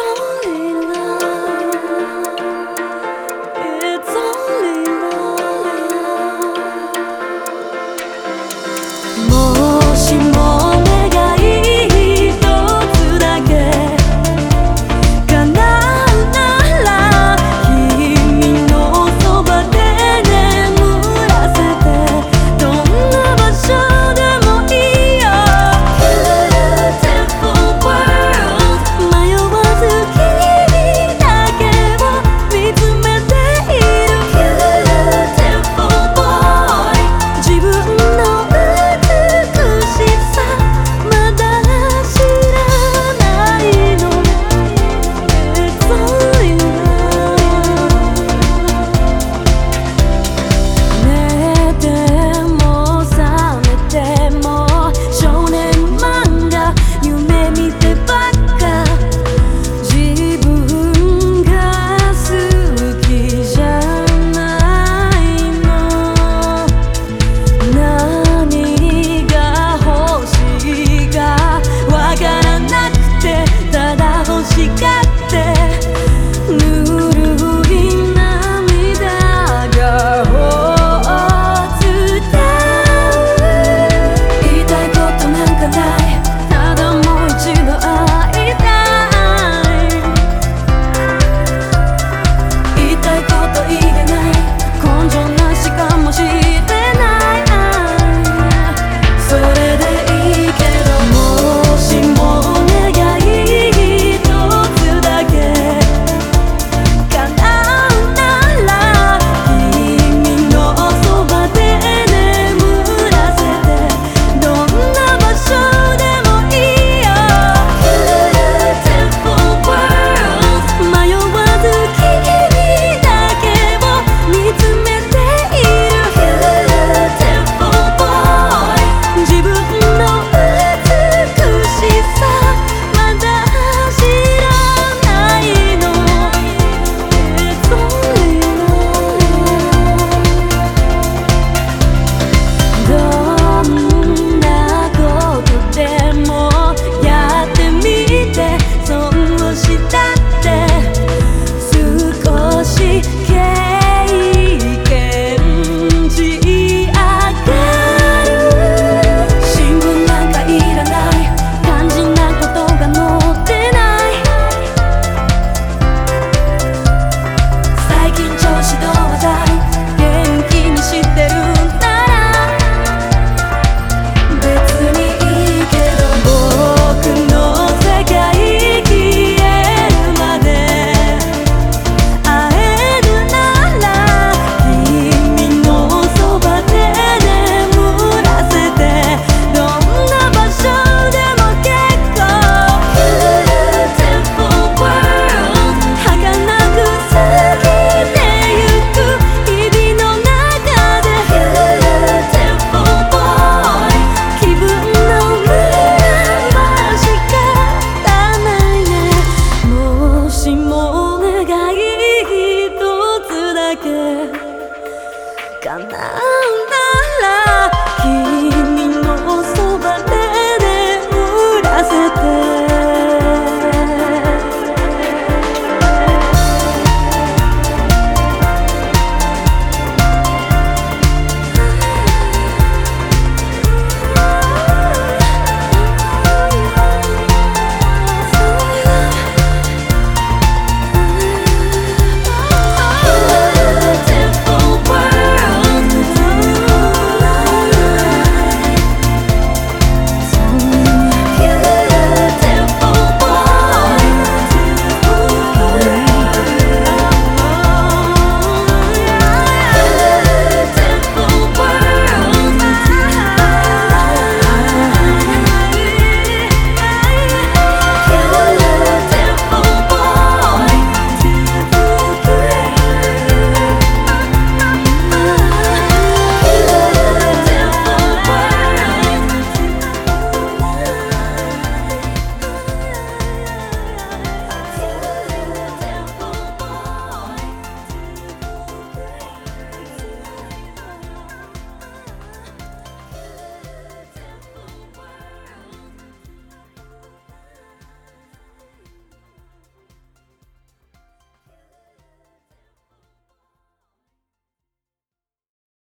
only